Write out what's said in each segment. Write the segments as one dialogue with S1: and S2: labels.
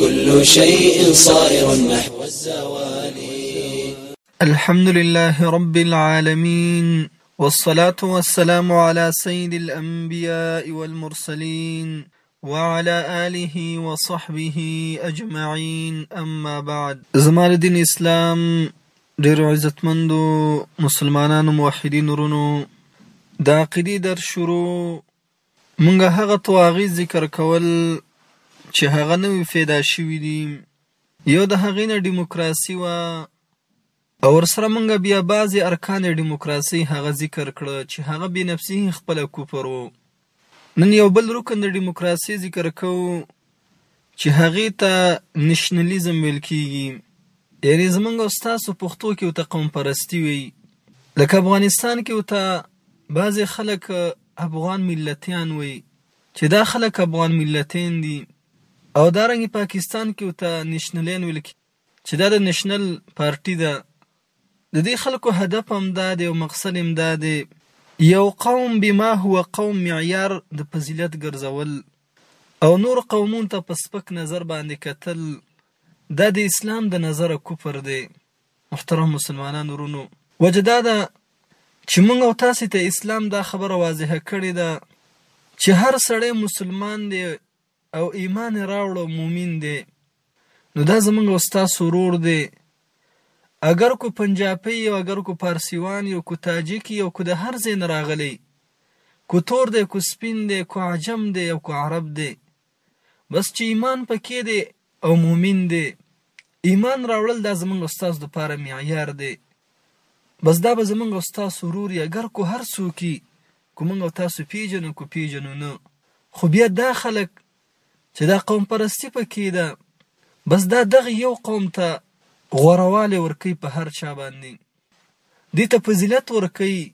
S1: كل شيء صائر نحو الزوال
S2: الحمد لله رب العالمين والصلاة والسلام على سيد الأنبياء والمرسلين وعلى آله وصحبه اجمعين اما بعد زمال دين اسلام ډیر عزتمندو مسلمانانو موحدین ورونو د عقیدی در شروع مونږ هغه طواغیت ذکر کول چې هغه نوي فیدا شوي دي، یو د هغې نه ډیموکراسي وه او ورسره مونږ بیا بعضې ارکان ډیموکراسۍ هغه ذکر کړه چې هغه بې نفسي هی خپله کفر و. نن یو بل رکن د ډیموکراسۍ ذکر کوو چې هغې ته نشنلیزم ویل کیږي یعنې زمونږ او ستاسو پښتو کې ورته قوم پرستي وایي لکه افغانستان کې ورته بعضې خلک افغان ملتیان وایي چې دا خلک افغان ملتین دي او دارنګه پاکستان کې ورته نشنلیان ویل کیږي چې دا د نشنل پارټي ده د دې خلکو هدف هم دا دی او مقصد هم دا دی یو قوم بما هو قوم معیار د فضیلت ګرځول او نور قومون ته په سپک نظر باندې کتل دا د اسلام د نظره کفر دی محترم مسلمانان ورونو وجه دا ده چې موږ او تاسو ته اسلام دا خبره واضحه کړې ده چې هر سړی مسلمان دی او ایمان یې راوړو مومین دی نو دا زمونږ او ستاسو ورور دی اګر کو پنجاپی یو اګر کو پارسیوان یو کو تاجیک یو کو د هر ځای نه راغلی کو تور دی کو سپین دی کو عجم دی او کو عرب دی بس چې ایمان پکې دی او مؤمن دی ایمان راوړل دا زمونږ او ستاسو دپاره معیار دی بس دا به زمونږ او ستاسو ورور وي اګر کو هر څوک وي کو مونږ او تاسو پیژنو کو پیژنو نه خو بیا دا خلک چې دا قوم پرستی پکې ده بس دا دغه یو قوم ته غوروالی ورکوي په هر چا باندې دې ته فضیلت ورکوي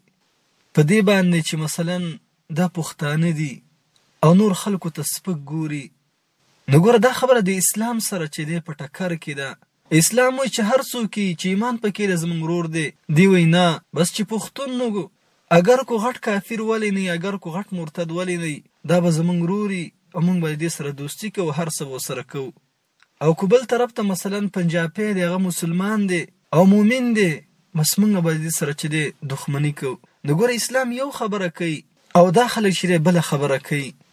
S2: په دې باندې چې مثلا دا پښتانه دي او نور خلکو ته سپک ګوري نو ګوره دا خبره د اسلام سره چې دی په ټکر کې ده اسلام وایي چې هر څوک یې چې ایمان پکې ده زمونږ ورور دی دی وایي نه بس چې پښتون نو اګر کو غټ کافر ولې نه اګر کو غټ مرتد ولې نه دا به زمونږ ورور وي او مونږ به دې سره دوستي کوو هر څه به سره کوو او که بل طرف ته مثلا پنجابی دی هغه مسلمان دی او مؤمن دی بس مونږ به دې سره چې دی دښمني کوو نو ګوره اسلام یو خبره کوي او دا خلک چې دی بله خبره کوي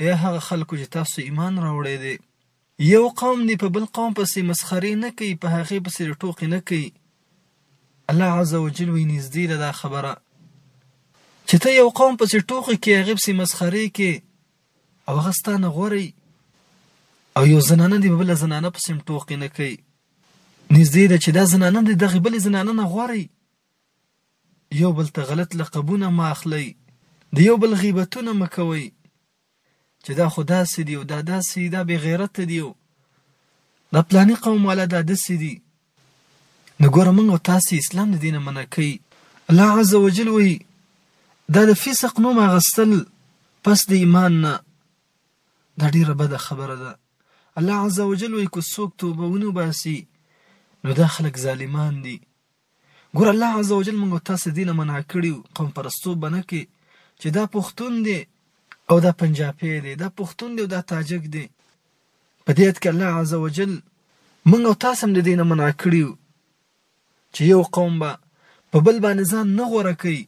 S2: اې هغه خلکو چې تاسو ایمان راوړی دی! یو قوم دې په بل قوم پسې مسخرې نه کوي، په هغې پسې دې ټوقې نه کوي. الله عز وجل وایي، نږدې ده دا خبره چې ته یو قوم پسې ټوقې کې، هغې پسې مسخرې کې او هغه ستا نه غوره او یو زنانه دې په بله زنانه پسې هم ټوقې نه کوي. نږدې ده چې دا زنانه دې دغې بلې زنانه نه غوره یو بل ته غلط لقبونه مه اخلئ د یو بل غیبتونه مه کوئ چې دا خو داسې دی او دا داسې دا بې غیرته دی او دا پلاني قوم والا دا داسې دي نو ګوره موږ او تاسې اسلام د دې نه منع کوي الله عز وجل وایي دا د فسق نوم اخیستل پس د ایمان نه دا ډیره بده خبره ده الله عز وجل وایي که څوک توبه ونه باسي نو دا خلک ظالمان دي ګوره الله عز وجل موږ او تاسو دینه منع کړی قوم پرستو بنه کې چې دا پښتون دی او دا پنجابی دی دا پښتون دی او دا تاجک دی په دې کې الله عز وجل موږ او تاسو هم د دینه منع کړی چې یو قوم به په بل باندې ځان نه غوره کوي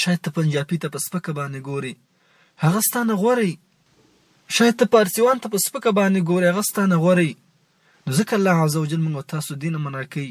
S2: شاید ته پنجابي ته په سپکه باندې ګوري هغه ستانه غوري شاید ته پارسیوان ته په سپکه باندې ګوري هغه ستانه غوري نو ځکه الله عزوجل موږ تاسو دین منع کوي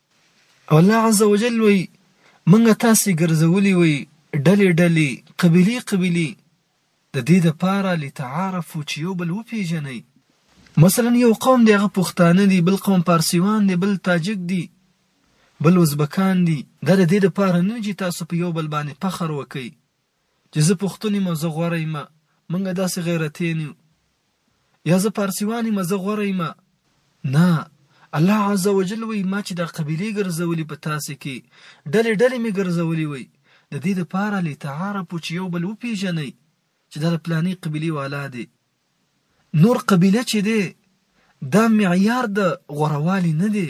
S2: الله عز وجل وایي، مونږ تاسې ګرځولي وئ ډلې ډلې، قبیلې قبیلې، د دې لپاره لتعارفو چې یو بل وپېژنئ. مثلا یو قوم دی هغه پښتانه دي، بل قوم پارسیوان دی، بل تاجک دي، بل ازبکان دي، دا د دې لپاره نه چې تاسو په یو بل باندې فخر وکړئ، چې زه پښتون يمه زه غوره يمه مونږ داسې غيرتين يو يا زه پارسيوان يمه زه غوره يمه نه الله عز وجل وي ما چې دا قبيلې ګرځولي په تاسې کې ډلې ډلې مې ګرځولي وي د دې لپاره لتعارفو چې یو بل وپیژنئ چې دا د پلاني قبيلې والا دی نور قبيله چې دی دا معیار د غوروالي نه دی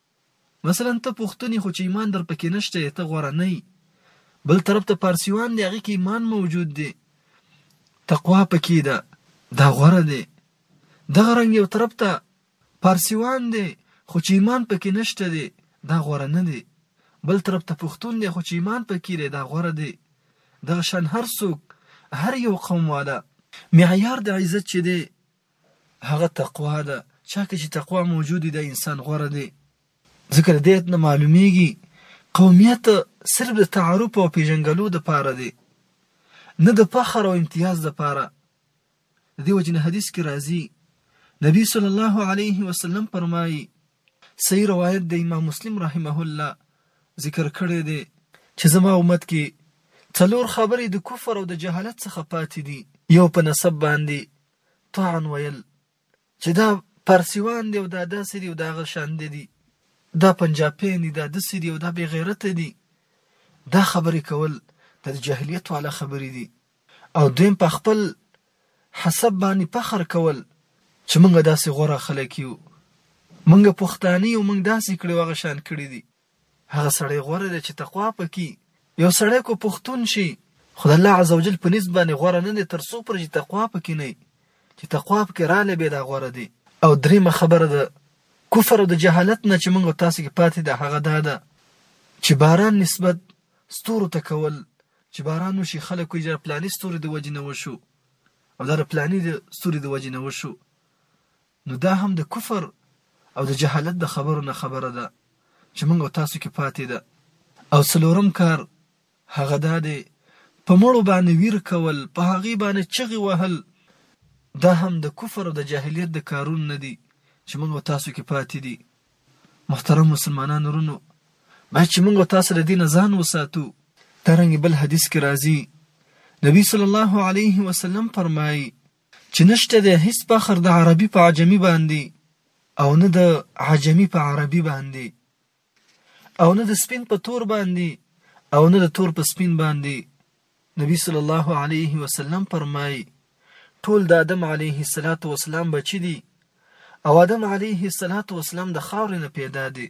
S2: مثلا ته پښتون یې خو چې ایمان در پکې نشته ته غوره نه یې بل طرف ته پارسیوان دی هغه کې ایمان موجود دی تقوا پکې ده دا غوره دی دغه رنګ یو طرف ته پارسیوان دی خو چې ایمان پکې نشته دی دا غوره نه دی بل طرف ته پښتون دی خو چې ایمان پکې دی دا غوره دی دغه شان هر څوک هر یو قوم والا معیار د عزت چې دی هغه تقوا ده چا کې چې تقوا موجودی دا انسان غوره دی ځکه د دې نه معلومیږي قومیت صرف د تعارف او پیژنګلو د پاره دی نه د فخر او امتیاز د پاره د دې وجنه حدیث کې راځي نبی صلی الله علیه وسلم فرمایي صحیح روایت د امام مسلم رحمه الله ذکر کړی دی چې زما امت کې څلور خبرې د کفر او د جهالت څخه پاتې دي یو په نسب باندې طعن ویل چې دا پارسیوان دی او دا داسې دی او دا هغه شان دی دا پنجابیان دي دا داسې دي او دا بېغیرته دي دا خبرې کول د جاهلیت والا خبرې دي او دویم په خپل حسب باندې فخر کول چې موږ داسې غوره خلک یو موږ پښتانه یو موږ داسې کړي هغه شان کړي دي هغه سړی غوره دی چی تقوا پکی یو سړی کو پښتون شی خو د الله عزوجل په نزد باندی غوره نه دی تر څو پوری چی تقوا پکی نه وی چی تقوا پکی راغلی بیا دا غوره دی. او دریمه خبره د کفر او د جهالت نه چی موږ او تاسو کی پاتی ده هغه دا ده چی باران نسبت ستورو ته کول چی باران وشی خلک وایی دا د پلانی ستوری د وجی نه وشو او دا د پلانی ستوری د وجی نه وشو نو دا هم د کفر او د جهالت د خبرو نه خبره ده چې موږ او تاسو کې پاتې ده. او څلورم کار هغه دا دی په مړو باندې ویر کول، په هغوی باندې چغې وهل، دا هم د کفر او د جاهلیت د کارونو نه دي چې موږ او تاسو کې پاتې دي. محترم مسلمانانو ورونو! باید چې موږ او تاسو له دې نه ځان وساتو. دارنګه بل حدیث کې راځي، نبی صلی الله علیه وسلم فرمایي، چې نشته دی هیڅ فخر د عربي په عجمي باندې او نه د عجمي په عربي باندې او نه د سپین په تور باندې او نه د تور په سپین باندې نبی صلی الله علیه وسلم فرمایي ټول د آدم علیه السلام بچی دي او آدم علیه السلام د خاورې نه پیدا دي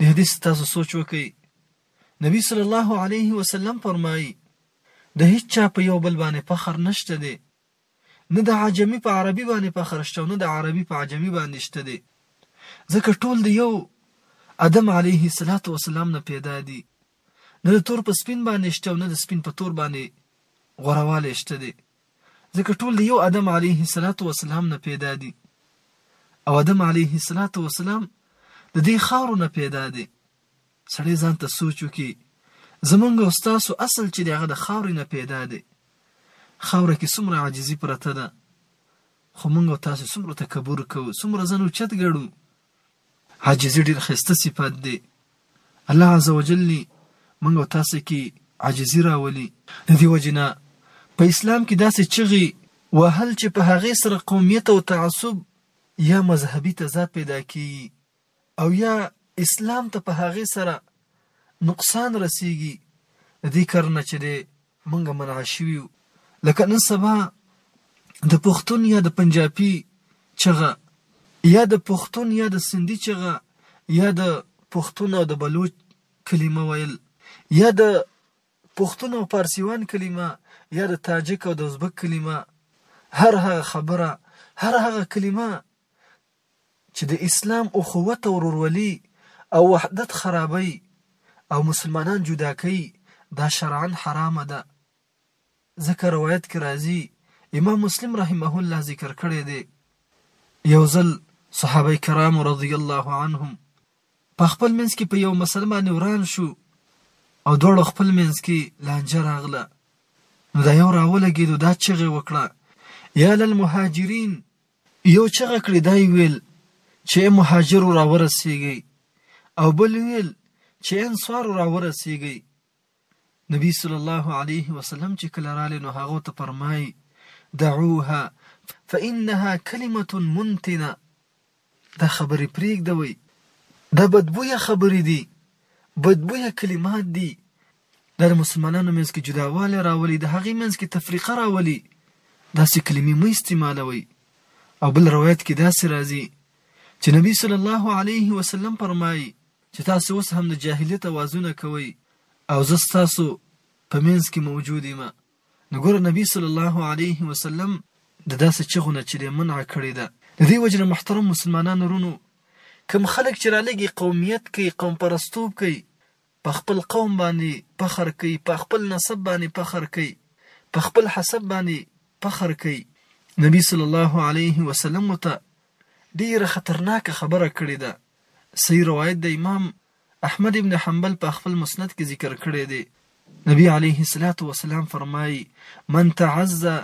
S2: د حدیث تاسو سوچ وکړئ نبی صلی الله علیه وسلم فرمایي د هیڅ چا په یو بل باندې فخر نشته دی نه د عجمی په عربي باندې فخر شته نه د عربي په عجمی باندې شته دی ځکه ټول د یو ادم علیه الصلاۃ والسلام نه پیدا دي نه د تور په سپین باندې شته نه د سپین په تور باندې غورواله شته دی ځکه ټول د یو آدم علیه السلام نه پیدا دي او آدم علیه السلام د دې خاورو نه پیدا دی سړی ځان ته سوچ وکړي زمونږ او ستاسو اصل چې دی هغه د خاورې نه پیدا دی خاوره کې څومره عاجزي پرته ده خو مونږ او تاسو څومره تکبر کوو څومره ځان اوچت ګړو عاجزي ډېر خسته صفت دی الله عز وجل موږ او تاسو کې عاجزي راولي د دې وجنه په اسلام کې داسې چغي وهل چې په هغه سره قومیت او تعصب یا مذهبي تضاد پیدا کیږي او یا اسلام ته په هغه سره نقصان رسیږي د دې کرنه چې د مونږ منع شوي یو لکه نن سبا د پښتون یا د پنجابي چغه یا د پښتون یا د سندي چغه یا د پښتون او د بلوچ کلمه ویل یا د پښتون او پارسیوان کلمه یا د تاجک او د ازبک کلمه هر هغه خبره هر هغه کلمه چې د اسلام اخوت او ورورولي او وحدت خرابوي او مسلمانان جدا کوي دا شرعا حرامه ده ځکه روایت کې راځي امام مسلم رحمه الله ذکر کړی دی یو ځل صحابه کرام رضی الله عنهم په خپل منځ کې په یو مسله باندې وران شو او دواړو خپل منځ کې لانجه راغله نو دا یو راولګېدو دا چغې وکړه یا للمهاجرین یو چغه کړي دا یې ویل چې ای مهاجرو راورسیږئ او بل یې ویل چې ای انصارو راورسیږئ نبی صلی الله علیه وسلم چې کله رالی نو هغه ته فرمایي دعوها فانها کلمه منتنه دا خبرې پریږدوي دا بدبویه خبرې دي بدبویه کلمات دي دا د مسلمانانو منځ کې جداوالی راولي، د هغوی منځ کې تفرقه راولي، داسې کلمې مه استعمالوئ. او بل روایت کې داسې راځي چې نبي صلی الله علیه وسلم فرمایي چې تاسو اوس هم د جاهلیت اوازونه کوئ او زه ستاسو په منځ کې موجود یم. نو ګوره نبي صلی الله علیه وسلم د داسې چغو نه چې دی منع کړې ده. د دې وجې نه محترم مسلمانانو وروڼو! کوم خلک چې رالږي قومیت کوي، قوم پرستوب کوي په خپل قوم باندې فخر کوي، په خپل نسب باندې فخر کوي، په خپل حسب باندې فخر کوي. نبي صلی الله علیه وسلم ورته ډېره خطرناکه خبره کړې ده. صحیح روایت دی، امام احمد ابن حنبل په خپل مسند کې ذکر کړی دی، نبي علیه الصلوة والسلام فرمایي، من تعزا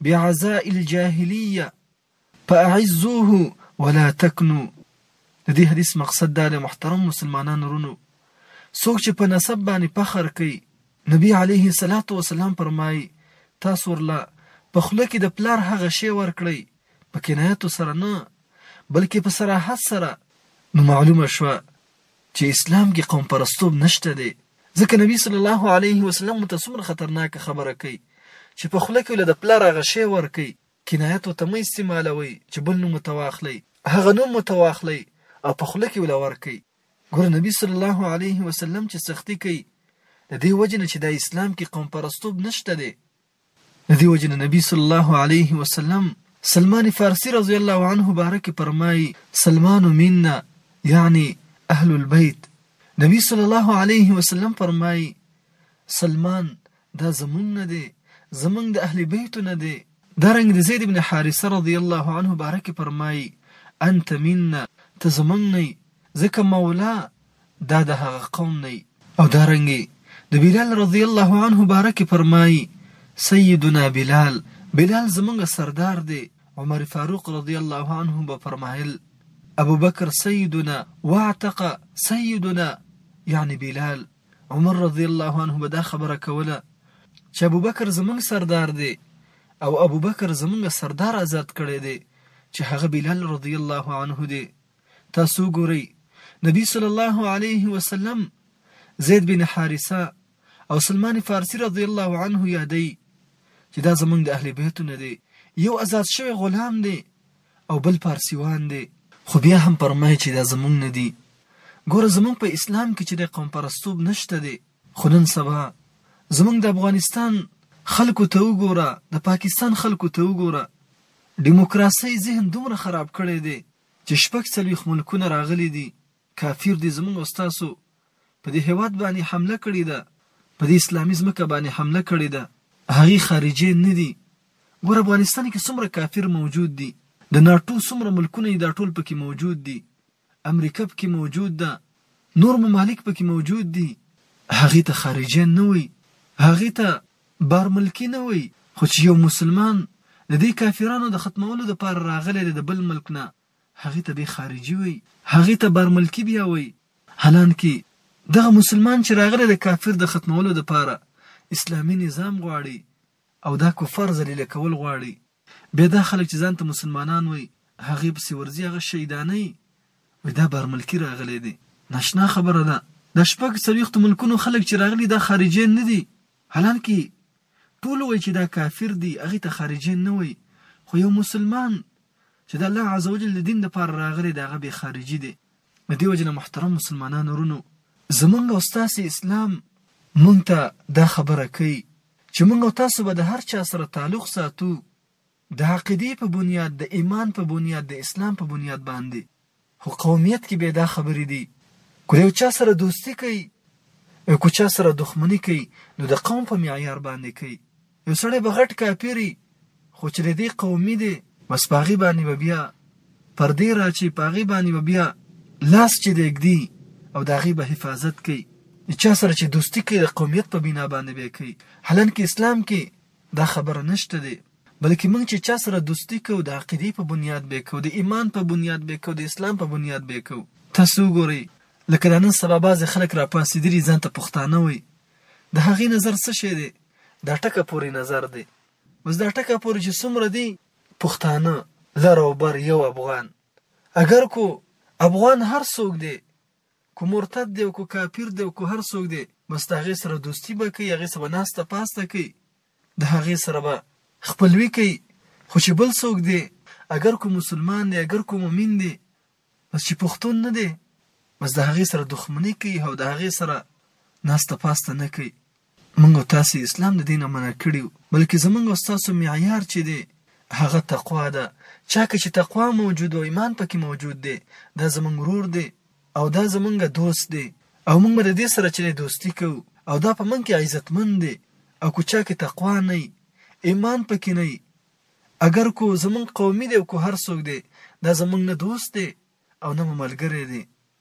S2: بعزاء الجاهلیة فاعزوه ولا تکنو د دې حدیث مقصد دا دی محترم مسلمانانو رونو څوک چې په نسب باندې فخر کوي نبی علیه الصلاۃ والسلام فرمایي تاسو ورله په خوله کې د پلار هغه شی ورکړئ په کنایاتو سره نه بلکې په صراحت سره نو معلومه شوه چې اسلام کې قوم پرستوب نشته دی ځکه نبی صلی الله علیه وسلم ته څومره خطرناک خبره کوي چې په خوله کې له د پلار هغه شی ورکوي کنایت ورته مه استعمالوئ چې بل نوم ورته واخلئ، هغه نوم ورته واخلئ او په خوله کې وله ورکړئ. ګوره نبي صلی الله علیه وسلم چې سختي کوي د دې وجې نه چې دا اسلام کې قوم پرستوب نشته دی. د دې وجې نه نبي صلی الله علیه وسلم سلمان فارسي رضی الله عنه باره کې فرمایي، سلمان منا یعنی اهل البیت. نبي صلی الله علیه وسلم فرمایي، سلمان دا زمونږ نه دی، زمونږ د اهل بیتو نه دی. دارنګ د زید بن حارثه رضی الله عنه باره کې فرمائی، انت منا، ته زمونږ نه یی، ځکه مولا دا د هغه قوم نه یی. او دارنګ د بلال رضی الله عنه باره کې فرمائی، سیدنا بلال، بلال زمونږ سردار دی، عمر فاروق رضی الله عنه به فرمایل، ابوبکر سیدنا واعتق سیدنا، یعنی بلال. عمر رضی الله عنه به دا خبره کوله چې ابوبکر زمونږ سردار دی او ابوبکر زمونږ سردار آزاد کړی دی چې هغه بلال رضی الله عنه دی تاسو ګورئ نبی صلی الله علیه وسلم زید بن حارثه او سلمان فارسی رضی الله عنه یادی چې دا زمونږ د اهل بیتو نه دی یو آزاد شوی غلام دی او بل پارسیوان دی. خو بیا هم پرمه چې دا زمونږ نه دي. ګوره زمونږ په اسلام کې چې دی قوم پرستوب نشته دی. خو نن سبا زمونږ د افغانستان خلکو ته وګوره، د پاکستان خلکو ته وګوره، ډیموکراسۍ ذهن دومره خراب کړی دی چې شپږ څلوېښت ملکونه راغلي دي کافر دی زمونږ او ستاسو په دې هیواد باندې حمله کړې ده په دې اسلامي ځمکه باندې حمله کړې ده هغه خارجي نه دي ګور افغانستان کې څومره کافر موجود دي د ناټو څومره ملکونه دا ټول پکې موجود دي امریکا پکې موجود ده نور ممالک پکې موجود دي هغه ته خارجي نه وي هغه ته بار ملکی نه وي خو چې یو مسلمان د دې کافرانو د ختمولو لپاره راغلی دی د بل ملک نه هغه ته به خارجي وي، هغه ته بارملکي بيا وي، حالانکه دغه مسلمان چې راغلی د کافر د ختمولو لپاره اسلامي نظام غواړي او دا کفار ذليله کول غواړي بيا دا خلک چې ځان ته مسلمانان وي هغه پسې ورځي هغه شهيدانوي وي دا بارملکي راغلی دی ناشنا خبره ده دا شپږ څلوېښتو ملکونو خلک چې راغلي دا خارجيان نه دي حالانکه ټول وایي چې دا کافر دي هغه ته خارجین نه وایي خو یو مسلمان چې د الله عزوجل د دین لپاره راغلی دی هغه به خارجي دی د دې وجنه محترم مسلمانانو ورونو زمونږ او ستاسو اسلام مونږ ته دا خبره کوي چې مونږ او تاسو به د هر چا سره تعلق ساتو د عقیدې په بنیاد، د ایمان په بنیاد، د اسلام په بنیاد باندې. خو قومیت کې بیا دا خبرې دي، که له یو چا سره دوستي کوي او که چا سره دښمني کوي، نو د قوم په معیار باندې کوي. یو سړی به غټ کافر وي، خو چې د دې قومي دی، بس په هغې باندې به بیا پردې راچوي، په هغې باندې به بیا لاس چې دی ږدي او د هغې به حفاظت کوي. د چا سره چې دوستي کوي، د قومیت په بنا باندې به یې کوي. حالانکه اسلام کې دا خبره نشته دی بلکه مونږ چه چا سره دوستی کوو د عقیدی په بنیاد به یې کوو د ایمان په بنیاد به یې کوو د اسلام په بنیاد به یې کوو تاسو وګورئ لکه دا نن سبا بعضې خلک راپاڅیدلي ځان ته پښتانه وایي د هغوی نظر څه شی دی دا ټکه پورې نظر دی اوس دا ټکه پورې چې څومره دی پښتانه لر او بر یو افغان اگر کو افغان هر څوک دی که مرتد دی او که کافر دی او که هر څوک دی بس د هغې سره دوستي به کوي هغې سره به ناسته پاسته کوي د هغې سره به خپلوي کوي خو چې بل څوک دی اګر که مسلمان دی اګر که مؤمن دی بس چې پښتون نه دی بس د هغې سره دښمني کوي او د هغې سره ناسته پاسته نه کوي موږ او تاسې اسلام د دې نه منع کړي یو، بلکې زموږ او ستاسو معیار چې دی، هغه تقوا ده. چا کې چې تقوا موجود او ایمان په کې موجود دی، دا زموږ ورور دی او دا زموږ دوست دی او موږ به د دې سره چې دی دوستي کوو او دا په موږ کې عزتمند دی او که چا کې تقوا نه وي، ایمان په کې نه وي، اګر که زموږ قومي دی او که هر څوک دی، دا زموږ نه دوست دی او نه مو ملګری دی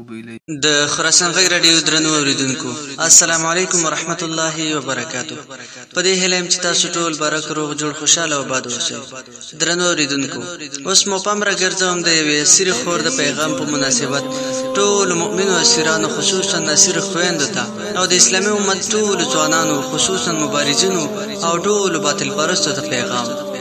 S2: وبه لري. د
S3: خراسان غږ راډیو درنو اوریدونکو السلام علیکم ورحمت الله وبرکاته په دې هیله یم چې تاسو ټول برک روغ جوړ خوشاله او باد اوسئ درنو اوریدونکو اوس مو پام را ګرځوم د یوې اسیرې خور د پیغام په مناسبت ټول مؤمنو اسیرانو خصوصا اسیر خویندو ته او د اسلامي امت ټول ځوانانو خصوصا مبارزینو او ټول باطل پرستو ته پیغام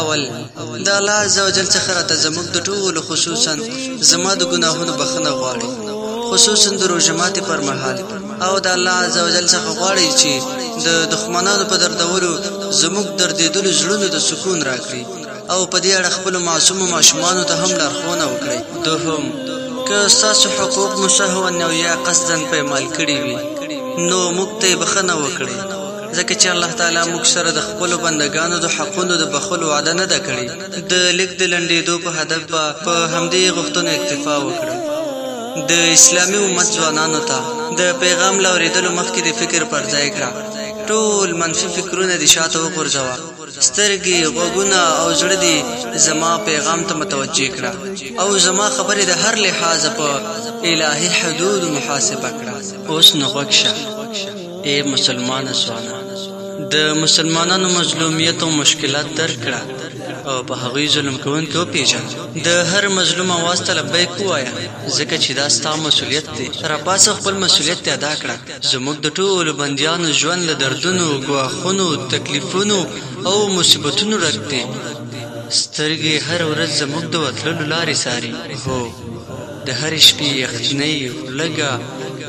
S3: اول د الله عزوجل څخه راته زموږ د ټولو خصوصا زما د ګناهونو بخښنه غواړي خصوصا د روژه ماتې پر مهال او د الله عزوجل څخه غواړي چې د دښمنانو په دردولو زموږ دردېدلو زړونو د سکون راکړي او په دې اړه خپل معصوم ماشومانو ته هم لارښوونه وکړي دوهم که ستاسو حقوق مو سهوا او یا قصدا پیمال کړي وي نو موږ ته بخنه وکړي ځکه چې الله تعالی موږ سره د خپلو بندګانو د حقونو د بخښلو وعده نه ده کړې د لیک د لنډېدو په هدف به په همدې غوښتنو اکتفا وکړم د اسلامي امت ځوانانو ته د پیغام له اورېدلو مخکې د فکر پر ځای کړه ټول منفي فکرونه د شاته وغورځوه سترګې غوږونه او زړه دې زما پیغام ته متوجه کړه او زما خبرې د هر لحاظه په الهي حدود محاسبه کړه اوس نو غوږ شه ای مسلمانه ځوانه! د مسلمانانو مظلومیت او مشکلات درک کړه او په هغوی ظلم کوونکي وپېژنه. د هر مظلوم اواز ته لبیک ووایه، ځکه چې دا ستا مسؤلیت دی. راپاڅه او خپل مسؤلیت دې ادا کړه. زموږ د ټولو بندیانو ژوند له دردونو، ګواښونو، تکلیفونو او مصیبتونو ډک دی. سترګې هره ورځ زموږ د وتلو لارې څاري. هو! د هرې شپې یخنۍ، لږه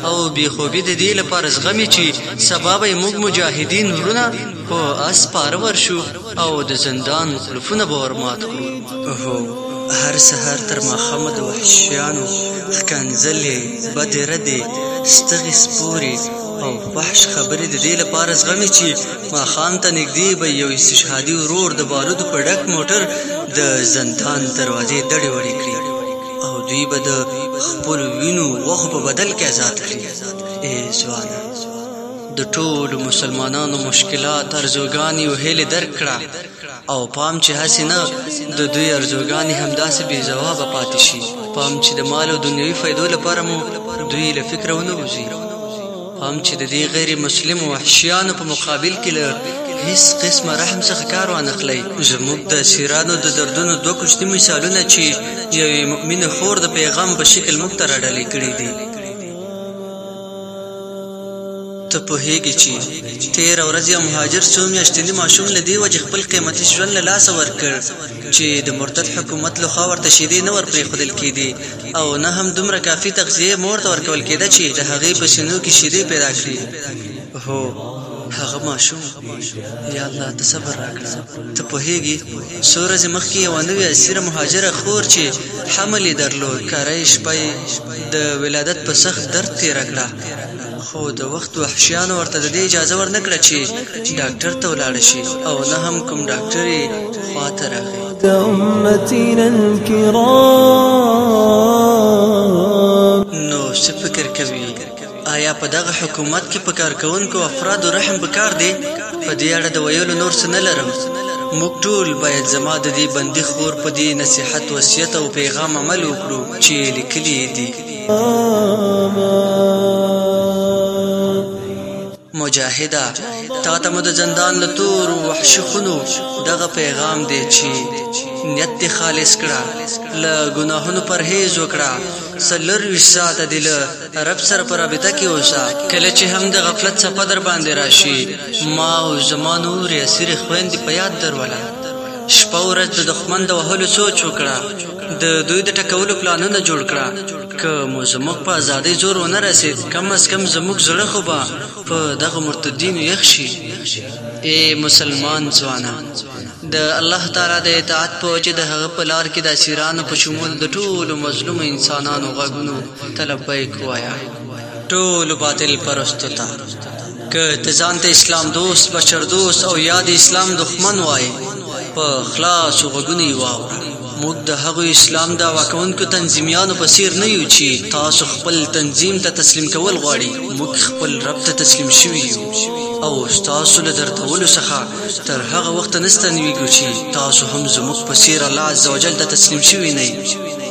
S3: او بې خوبي د دې لپاره زغمي چې سبا به یې موږ مجاهدین وروڼه په اس سپاره ورشو او د زندان قلفونه به ور مات کړو. هو، هر سهار تر ماښامه د وحشیانو ښکنځلې، بدې ردې، ستغې سپورې او فحش خبرې د دې لپاره زغمي چې ماښام ته نږدې به یو استشهادي ورور د بارودو په ډک موټر د زندان دروازې دړې وړې کړي. او دوی به د خپل وینو غوښو په بدل کې آزاد کړي ای ځوانه د ټولو مسلمانانو مشکلات ارزوګانې او هیلې درک کړه او پام چې هسې نه د دوی ارزوګانې همداسې بې ځوابه پاتې شي پام چې د مال او دنیوي فایدو لپاره مو دوی له فکره ونه وځي هم چې د دې غیر مسلمو وحشیانو په مقابل کې له هیڅ قسمه رحم څخه کار وانخلئ زموږ د اسیرانو د دردونو دوه کوچني مثالونه چې یوې مؤمنې خور د پیغام په شکل موږ ته راډالې کړي دي ته پوهیږي چې تیر ورځ یو مهاجر څو میاشتنی ماشوم له دې وجه خپل قیمتي ژوند له لاسه ورکړ چې د مرتد حکومت له خوا ورته شیدې نه ورپرېښودل کېدې او نه هم دومره کافي تغذیه مور ته ورکول کېده چې د هغې په سینو کې شیدې پیدا کړي هو هغه ماشوم یا الله ته صبر راکړه ته پوهیږي څو ورځې مخکې یوه نوې اسیره مهاجره خور چې حمل یې درلود کره یې شپه د ولادت په سخت درد تېره کړه خو د وخت وحشیانو ورته د دې اجازه ورنکړه چې ډاکټر ته ولاړ شي او نه هم کوم ډاکټر یې خواته راغی نو څه فکر کوي آیا په دغه حکومت کې په کارکونکو افرادو رحم پکار دی په دې اړه د ویلو نور څه نه لرم موږ ټول باید زما د دې بندي خور په دې نصیحت وصیت او پیغام عمل وکړو چې لیکلي دي مجاهده تا ته مد زندان له تور وحشي خونو دغه پیغام دی چې نیت دې خالص کړه له ګناهونو پرهیز وکړه سلور ویش ساعته دې له رب سره په رابطه کې اوسه کله چې هم د غفلت څپه در باندې راشي ما او زما نورې اسیرې خویندې په یاد دروله شپه ورځ د دښمن د وهلو سوچ وکړه د دوی د ټکولو پلانونه جوړ کړه که مو زموږ په ازادۍ زور ونه رسید کم از کم زموږ زړه خو به په دغه مرتدینو یخ شي ای مسلمان ځوانه د الله تعالی د اطاعت په وجه د هغه په لار کې د اسیرانو په شمول د ټولو مظلوم انسانانو غږونو ته لبیک وایه ټولو باطل پرستو ته که ته ځان ته اسلام دوست بشر دوست او یا د اسلام دښمن وای په خلاص غوګونی واوره موږ د هغو اسلام دا واکونکو تنظیمیانو په سیر نه یو چې تاسو خپل تنظیم ته تسلیم کول غواړي موږ خپل رب ته تسلیم شوی یو او تاسو له درتولو څخه تر هغه وخت نه ستنویږو چې تاسو هم زموږ په څیر الله عزوجل ته تسلیم شوي
S4: نه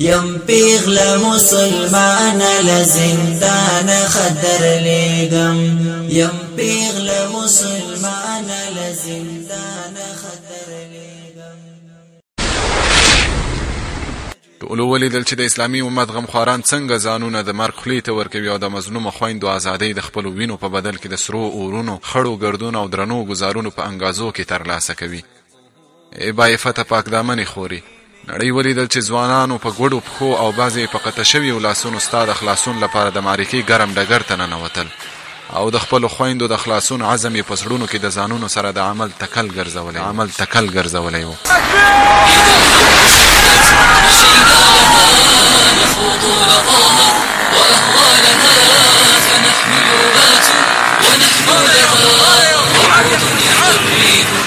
S4: یم پیغل مسلمان لزندان خدر لګم یم پیغل مسلمان لزندان خدر لګم
S5: ټول ولیدل چې د اسلامي امت غمخواران څنګه ځانونه د مرګ خلی ته ورکوي او د مظلوم خويندو ازادۍ د خپل وینو په بدل کې د سرو اورونو خړو ګردونو او درنو گزارونو په انګازو کې ترلاسه کوي ای بای فتح پاک دامنې خوري نړۍ ولیدل چې ځوانانو په ګډو پښو او بعضې په قطع شویو لاسونو ستا د خلاصون لپاره د معرکې ګرم ډګر ته ننوتل او د خپل خويندو د خلاصون عزم یې پسړونو کې د ځانونو سره د عمل تکل ګرځولې عمل تکل
S6: ګرځولې وو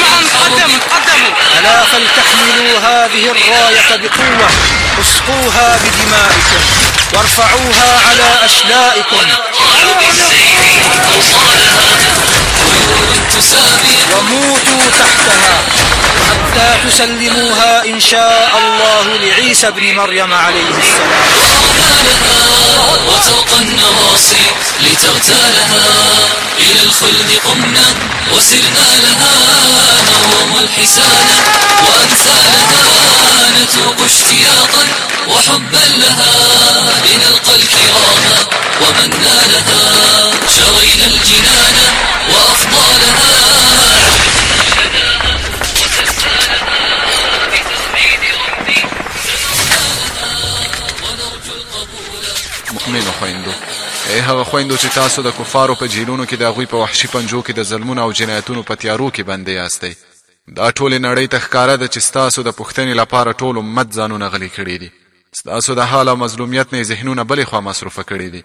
S6: معا قدم قدم
S7: ألا فلتحملوا هذه
S6: الراية
S7: بقوة اسقوها بدمائكم وارفعوها على أشلائكم وموتوا تحتها حتى تسلموها إن شاء الله لعيسى بن مريم عليه السلام
S6: لها وترقى النواصي لتغتالها إلى الخلد قمنا وسرنا لها نوم الحسان وأنسالها نتوق اشتياقا وحبا لها لنلقى الكرام ومن لها شغل الجنان وأفضالها
S5: مؤمنو خويندو ای هغه خويندو چې تاسو د کفارو په جیلونو کې د هغوی په وحشي پنجو کې د ظلمونو او جنایتونو په تیارو کې بندې یاستئ دا ټولې نړۍ ته ښکاره ده چې ستاسو د پوښتنې لپاره ټول امت ځانونه غلي کړي دي ستاسو د حال او مظلومیت نه ذهنونه بلې خوا مصروفه کړي دي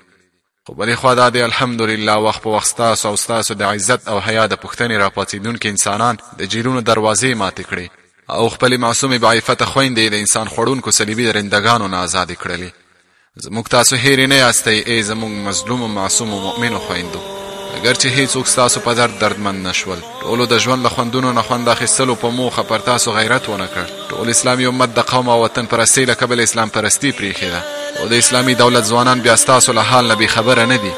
S5: خو بلې خوا دا دی الحمدلله وخت په وخت ستاسو او ستاسو د عزت او حیا د پوښتنې راپاڅېدونکي انسانان د جېلونو دروازې ماتې کړې او خپلې معصومې باعفته خویندې یې د انسان خوړونکو صلیبي درنده ګانو نه ازادې کړلې. زموږ تاسو هېرې نه یاستئ ای زموږ مظلومو معصومو مؤمنو خویندو! اګر چې هېڅوک ستاسو په درد دردمند نه شول. ټولو د ژوند له خوندونو نه خوند اخیستلو په موخه پر تاسو غیرت ونه کړ، ټول اسلامي امت د قوم او وطن پرستۍ له کبله اسلام پرستي پریښې ده، خو د اسلامي دولت ځوانان بیا ستاسو له حال نه بې خبره نه دي،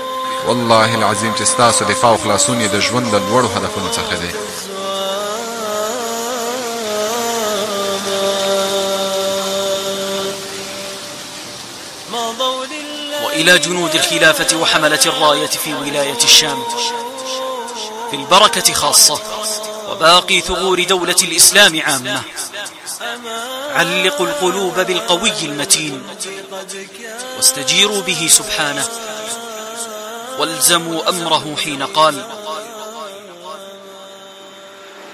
S5: والله العظیم چې ستاسو دفاع او خلاصون یې د ژوند له لوړو هدفونو څخه دی.
S7: إلى جنود الخلافة وحملة الراية في ولاية الشام في البركة خاصة وباقي ثغور دولة الإسلام عامة علقوا القلوب بالقوي المتين واستجيروا به سبحانه والزموا أمره حين قال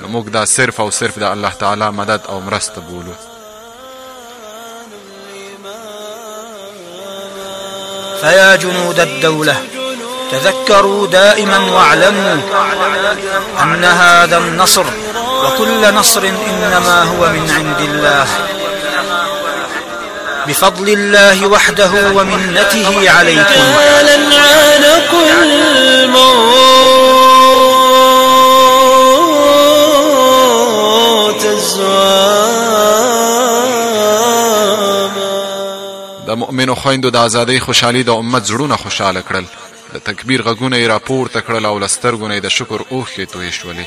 S5: نو موږ دا صرف او صرف د الله تعالی مدد او مرسته بولو
S7: فيا جنود الدوله تذكروا دائما واعلموا أن هذا النصر وكل نصر إنما هو من عند الله بفضل الله وحده ومنته عليكم
S8: رجالا عانقوا الموت الزواما
S5: د مؤمنو خويندو د ازادۍ خوشحالي د امت زړونه خوشاله کړل د تکبیر غږونه یې راپورته کړل او له سترګو نه یې د شکر اوښکې تویې شولې.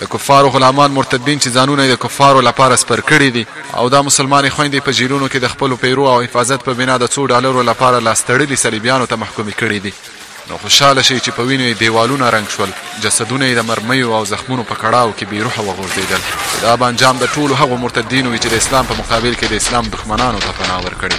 S5: د کفارو غلامان مرتدین چې ځانونه یې د کفارو لپاره سپر کړي دي او دا مسلمانې خویندې په جیلونو کې د خپلو پیرو او حفاظت په بنا د څو ډالرو لپاره لاس تړلي صلیبیانو ته محکومې کړي دي نو خوشحاله شئ چې په وینو یې دیوالونه رنګ شول، جسدونه یې د مرمیو او زخمونو په کړاو کې بې روحه وغورځېدل، چې دا به انجام د ټولو هغو مرتدینو وي چې د اسلام په مقابل کې د اسلام دښمنانو ته پناه
S9: ورکړې.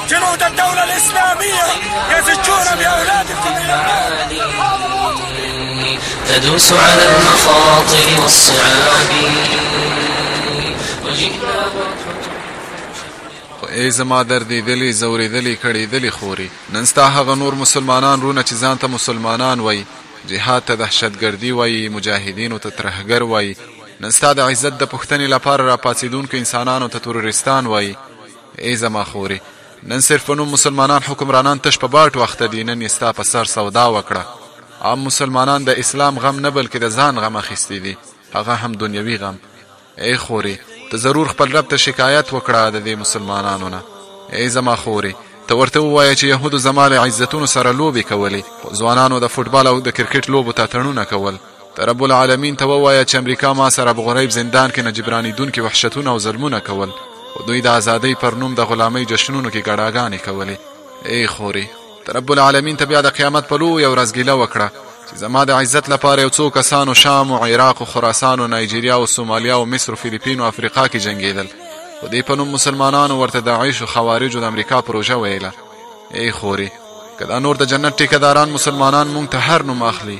S9: جنود الدولة الإسلامية يزجون بأولادكم إلى النار
S6: تدوس على المخاطر والصعاب
S5: ای زما دردېدلي ځورېدلي کړېدلي خوري نن ستا هغه نور مسلمانان رونه چې ځان ته مسلمانان وایي جهاد ته دهشتګردي وایي مجاهدینو ته ترهګر وایي نن ستا د عزت د پوښتنې لپاره راپاڅېدونکو انسانانو ته تروریستان وایي ای زما خوری نن صرف په نوم مسلمانان حکمرانان تش په باټو اخته دي نن یې ستا په سر سودا وکړه عام مسلمانان د اسلام غم نه بلکې د ځان غم اخیستی دي هغه هم دنیوي غم ای خوری ته ضرور خپل رب ته شکایت وکړه د دې مسلمانانو نه ای زما خوری ته ورته ووایه چې یهودو زما له عزتونو سره لوبې کولې ځوانانو د فوټبال او د کرکټ لوبو ته تړونه کول ته رب العالمین ته ووایه چې امریکا ما سره ابو غریب زندان کې نجبرانیدونکي وحشتونه او ظلمونه کول خو دوی د ازادۍ پر نوم د غلامۍ جشنونو کې ګډاګانې کولې ای خورې ته رب العالمین ته بیا د قیامت په لویه ورځ ګیله وکړه چې زما د عزت لپاره یو څو کسانو شام او عراق او خراسان او نایجیریا او سومالیا او مصر او فلیپین او افریقا کې جنګېدل خو دې په نوم مسلمانانو ورته داعش او خوارجو د امریکا پروژه ویله ای خورې که دا نور د جنت ټیکداران مسلمانان مونږ ته هر نوم اخلي